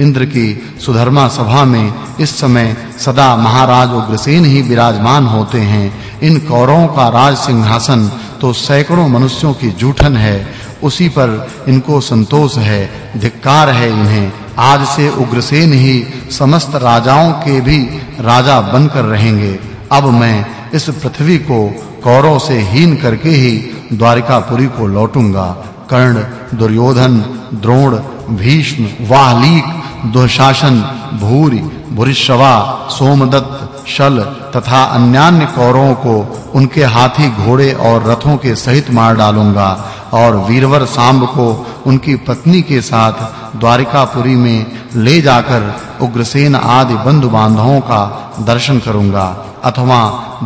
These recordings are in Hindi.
इंद्र की सुधर्मा सभा में इस समय सदा महाराज उग्रसेन ही विराजमान होते हैं। इन कौरवों का राज सिंहासन तो सैकड़ों मनुष्यों की जूठन है। उसी पर इनको संतोष है, धिक्कार है इन्हें। आज से उग्रसेन ही समस्त राजाओं के भी राजा बनकर रहेंगे। अब मैं इस पृथ्वी को कौरव से हीन करके ही द्वारिकापुरी को लौटूँगा। कर्ण, दुर्योधन, द्रोण, भीष्म वाहलीक दुशासन, भूरि, भूरिश्रवा, सोमदत्त, शल तथा अन्यान्य कौरवों को उनके हाथी घोड़े और रथों के सहित मार डालूँगा और वीरवर सांब को उनकी पत्नी के साथ द्वारिकापुरी में ले जाकर उग्रसेन आदि बंधु बांधवों का दर्शन करूँगा। अथवा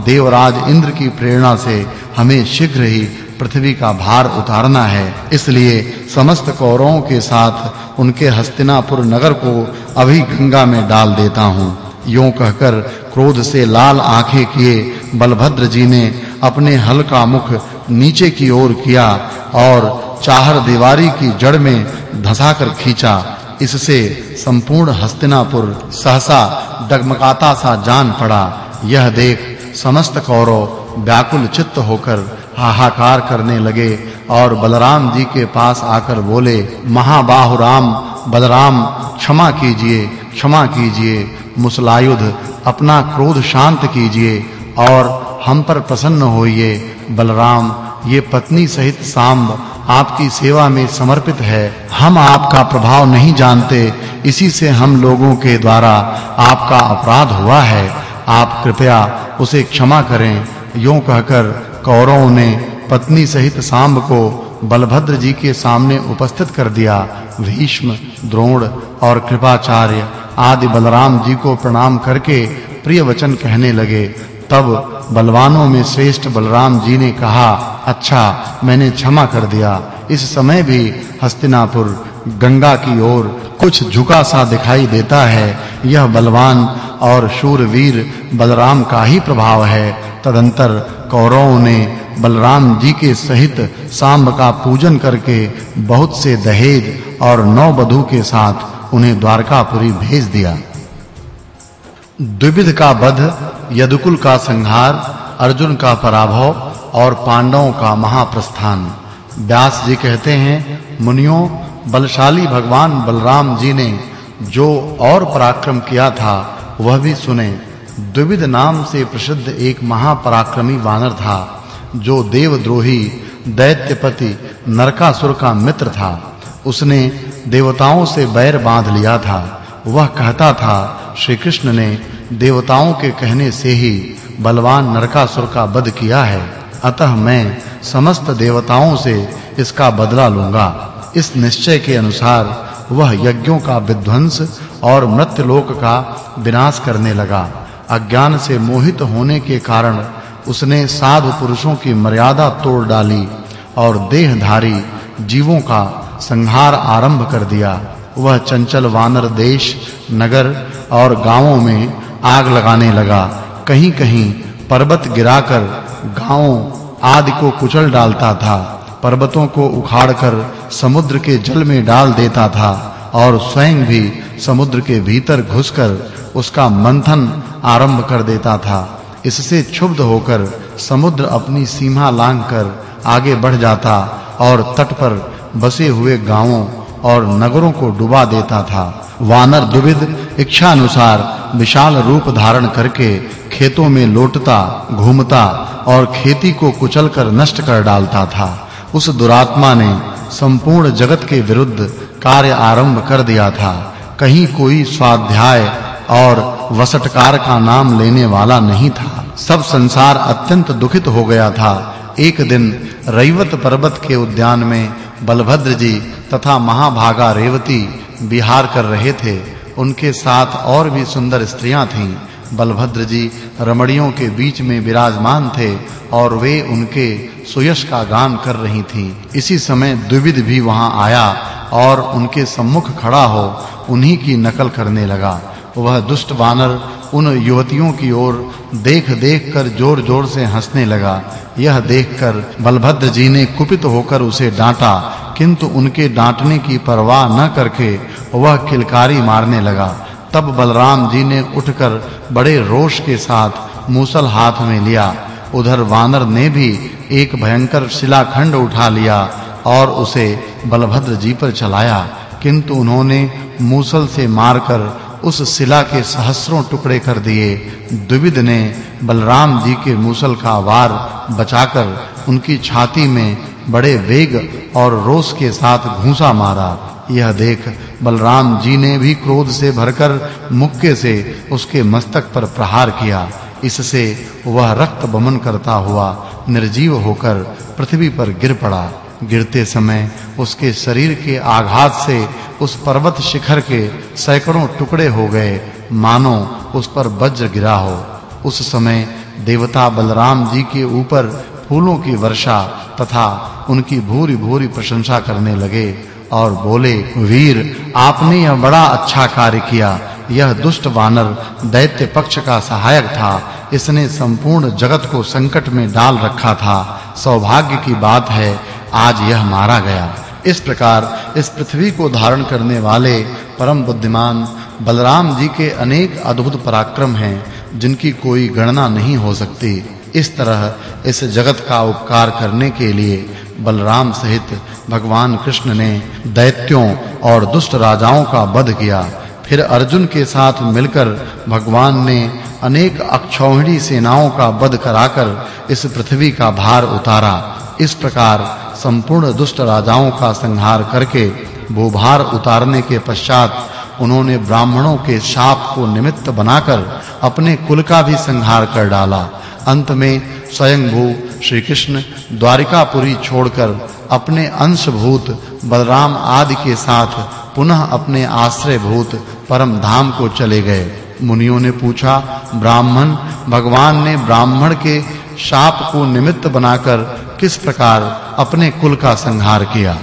देवराज इंद्र की प्रेरणा से हमें शीघ्र ही पृथ्वी का भार उतारना है। इसलिए समस्त कौरवों के साथ उनके हस्तिनापुर नगर को अभी गंगा में डाल देता हूँ। यूँ कहकर क्रोध से लाल आँखें किए बलभद्र जी ने अपने हल का मुख नीचे की ओर किया और चाहर दीवारी की जड़ में धंसाकर खींचा। इससे संपूर्ण हस्तिनापुर सहसा डगमगाता सा जान पड़ा। यह देख समस्त कौरव व्याकुल चित्त होकर हाहाकार करने लगे और बलराम जी के पास आकर बोले महाबाहु राम बलराम, क्षमा कीजिए क्षमा कीजिए मुसलायुध अपना क्रोध शांत कीजिए और हम पर प्रसन्न होइए। बलराम, ये पत्नी सहित सांब आपकी सेवा में समर्पित है। हम आपका प्रभाव नहीं जानते, इसी से हम लोगों के द्वारा आपका अपराध हुआ है। आप कृपया उसे क्षमा करें, यूँ कहकर कौरवों ने पत्नी सहित सांब को बलभद्र जी के सामने उपस्थित कर दिया। भीष्म, द्रोण और कृपाचार्य आदि बलराम जी को प्रणाम करके प्रिय वचन कहने लगे। तब बलवानों में श्रेष्ठ बलराम जी ने कहा अच्छा मैंने क्षमा कर दिया। इस समय भी हस्तिनापुर गंगा की ओर कुछ झुका सा दिखाई देता है। यह बलवान और शूरवीर बलराम का ही प्रभाव है। तदंतर कौरवों ने बलराम जी के सहित सांब का पूजन करके बहुत से दहेज और नौ के साथ उन्हें द्वारकापुरी भेज दिया। द्विविध का वध, यदुकुल का संहार, अर्जुन का पराभव और पांडवों का महाप्रस्थान। व्यास जी कहते हैं, मुनियों, बलशाली भगवान बलराम जी ने जो और पराक्रम किया था वह भी सुने, द्विविध नाम से प्रसिद्ध एक महापराक्रमी वानर था, जो देवद्रोही, दैत्यपति, नरकासुर का मित्र था। उसने देवताओं से बैर बाँध लिया था। वह कहता था श्री कृष्ण ने देवताओं के कहने से ही बलवान नरकासुर का वध किया है। अतः मैं समस्त देवताओं से इसका बदला लूँगा। इस निश्चय के अनुसार वह यज्ञों का विध्वंस और मृत्युलोक का विनाश करने लगा। अज्ञान से मोहित होने के कारण उसने साधु पुरुषों की मर्यादा तोड़ डाली और देहधारी जीवों का संहार आरंभ कर दिया। वह चंचल वानर देश, नगर और गाँवों में आग लगाने लगा। कहीं-कहीं पर्वत गिराकर गाँवों आदि को कुचल डालता था। पर्वतों को उखाड़कर समुद्र के जल में डाल देता था और स्वयं भी समुद्र के भीतर घुसकर उसका मंथन आरंभ कर देता था। इससे क्षुब्ध होकर समुद्र अपनी सीमा लांघकर आगे बढ़ जाता और तट पर बसे हुए गाँवों और नगरों को डुबा देता था। वानर दुविध इच्छा अनुसार विशाल रूप धारण करके खेतों में लौटता, घूमता और खेती को कुचलकर नष्ट कर डालता था। उस दुरात्मा ने संपूर्ण जगत के विरुद्ध कार्य आरंभ कर दिया था। कहीं कोई स्वाध्याय और वसटकार का नाम लेने वाला नहीं था। सब संसार अत्यंत दुखित हो गया था। एक दिन रैवत पर्वत के उद्यान में बलभद्र जी तथा महाभागा रेवती विहार कर रहे थे। उनके साथ और भी सुंदर स्त्रियाँ थीं। बलभद्र जी रमणियों के बीच में विराजमान थे और वे उनके सुयश का गान कर रही थीं। इसी समय द्विविध भी वहाँ आया और उनके सम्मुख खड़ा हो उन्हीं की नकल करने लगा। वह दुष्ट वानर उन युवतियों की ओर देख-देख कर जोर-जोर से हंसने लगा। यह देखकर बलभद्र जी ने कुपित होकर उसे डांटा, किंतु उनके डांटने की परवाह न करके वह किलकारी मारने लगा। तब बलराम जी ने उठकर बड़े रोष के साथ मूसल हाथ में लिया। उधर वानर ने भी एक भयंकर शिलाखंड उठा लिया और उसे बलभद्र जी पर चलाया। किंतु उन्होंने मूसल से मारकर उस शिला के सहस्त्रों टुकड़े कर दिए। द्विविद ने बलराम जी के मूसल का वार बचाकर उनकी छाती में बड़े वेग और रोष के साथ घूंसा मारा। यह देख बलराम जी ने भी क्रोध से भरकर मुक्के से उसके मस्तक पर प्रहार किया। इससे वह रक्त बमन करता हुआ निर्जीव होकर पृथ्वी पर गिर पड़ा। गिरते समय उसके शरीर के आघात से उस पर्वत शिखर के सैकड़ों टुकड़े हो गए। मानो उस पर वज्र गिरा हो। उस समय देवता बलराम जी के ऊपर फूलों की वर्षा तथा उनकी भूरी-भूरी प्रशंसा करने लगे। और बोले, वीर, आपने यह बड़ा अच्छा कार्य किया। यह दुष्ट वानर दैत्य पक्ष का सहायक था। इसने संपूर्ण जगत को संकट में डाल रखा था। सौभाग्य की बात है, आज यह मारा गया। इस प्रकार इस पृथ्वी को धारण करने वाले परम बुद्धिमान बलराम जी के अनेक अद्भुत पराक्रम हैं, जिनकी कोई गणना नहीं हो सकती। इस तरह इस जगत का उपकार करने के लिए बलराम सहित भगवान कृष्ण ने दैत्यों और दुष्ट राजाओं का वध किया। फिर अर्जुन के साथ मिलकर भगवान ने अनेक अक्षौहिणी सेनाओं का वध कराकर इस पृथ्वी का भार उतारा। इस प्रकार संपूर्ण दुष्ट राजाओं का संहार करके भूभार उतारने के पश्चात उन्होंने ब्राह्मणों के शाप को निमित्त बनाकर अपने कुल का भी संहार कर डाला। अंत में स्वयं भू श्री कृष्ण द्वारिकापुरी छोड़कर अपने अंशभूत बलराम आदि के साथ पुनः अपने आश्रय भूत परम धाम को चले गए। मुनियों ने पूछा, ब्राह्मण, भगवान ने ब्राह्मण के शाप को निमित्त बनाकर किस प्रकार अपने कुल का संहार किया?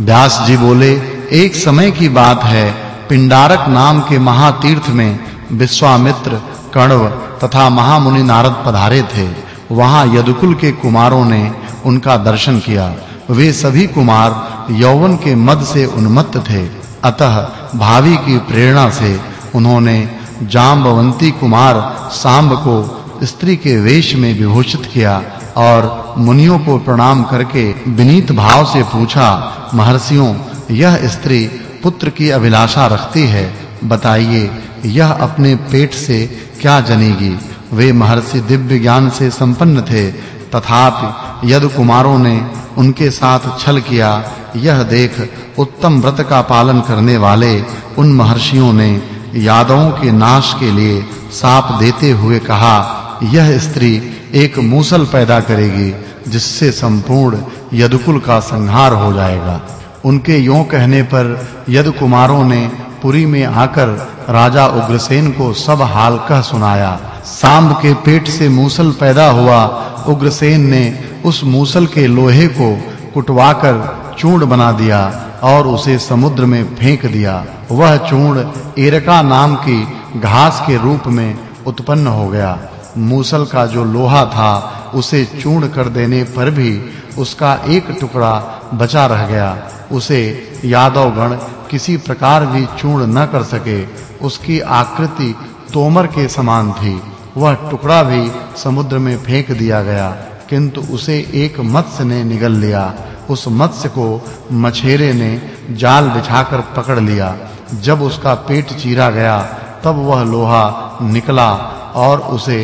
व्यास जी बोले, एक समय की बात है, पिंडारक नाम के महातीर्थ में विश्वामित्र कण्व तथा महामुनि नारद पधारे थे। वहाँ यदुकुल के कुमारों ने उनका दर्शन किया। वे सभी कुमार यौवन के मद से उन्मत्त थे। अतः भावी की प्रेरणा से उन्होंने जाम्बवंती कुमार सांब को स्त्री के वेश में विभूषित किया और मुनियों को प्रणाम करके विनीत भाव से पूछा, महर्षियों, यह स्त्री पुत्र की अभिलाषा रखती है। बताइए यह अपने पेट से क्या जनेगी? वे महर्षि दिव्य ज्ञान से संपन्न थे। तथापि यदु कुमारों ने उनके साथ छल किया। यह देख उत्तम व्रत का पालन करने वाले उन महर्षियों ने यादवों के नाश के लिए साप देते हुए कहा, यह स्त्री एक मूसल पैदा करेगी, जिससे संपूर्ण यदुकुल का संहार हो जाएगा। उनके यों कहने पर यदु कुमारों ने पुरी में आकर राजा उग्रसेन को सब हाल कह सुनाया। सांब के पेट से मूसल पैदा हुआ उग्रसेन ने उस मूसल के लोहे को कुटवाकर चूर्ण बना दिया और उसे समुद्र में फेंक दिया। वह चूर्ण एरका नाम की घास के रूप में उत्पन्न हो गया। मूसल का जो लोहा था, उसे चूर्ण कर देने पर भी उसका एक टुकड़ा बचा रह गया। उसे यादव गण किसी प्रकार भी चूर्ण न कर सके, उसकी आकृति तोमर के समान थी। वह टुकड़ा भी समुद्र में फेंक दिया गया, किंतु उसे एक मत्स्य ने निगल लिया। उस मत्स्य को मछेरे ने जाल बिछाकर पकड़ लिया। जब उसका पेट चीरा गया, तब वह लोहा निकला और उसे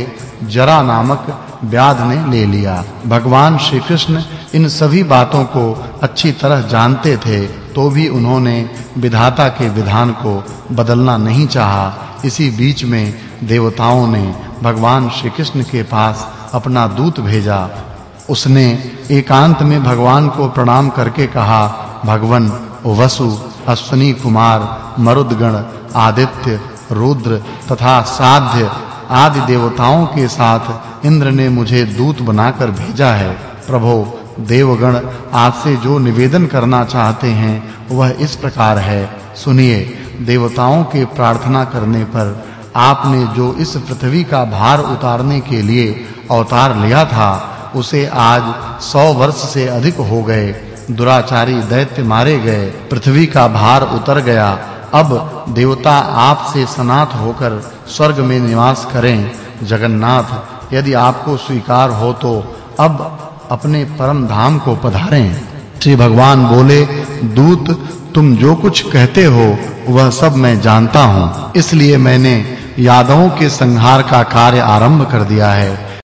जरा नामक व्याध ने ले लिया। भगवान श्री कृष्ण इन सभी बातों को अच्छी तरह जानते थे तो भी उन्होंने विधाता के विधान को बदलना नहीं चाहा। इसी बीच में देवताओं ने भगवान श्री कृष्ण के पास अपना दूत भेजा। उसने एकांत में भगवान को प्रणाम करके कहा, भगवन, वसु, अश्वनी कुमार, मरुदगण, आदित्य, रुद्र तथा साध्य आदि देवताओं के साथ इंद्र ने मुझे दूत बनाकर भेजा है। प्रभु देवगण आपसे जो निवेदन करना चाहते हैं, वह इस प्रकार है। सुनिए, देवताओं के प्रार्थना करने पर आपने जो इस पृथ्वी का भार उतारने के लिए अवतार लिया था, उसे आज 100 वर्ष से अधिक हो गए। दुराचारी दैत्य मारे गए, पृथ्वी का भार उतर गया। अब देवता आपसे सनात होकर स्वर्ग में निवास करें। जगन्नाथ, यदि आपको स्वीकार हो तो अब अपने परम धाम को पधारें। श्री भगवान बोले, दूत, तुम जो कुछ कहते हो, वह सब मैं जानता हूँ। इसलिए मैंने यादवों के संहार का कार्य आरंभ कर दिया है।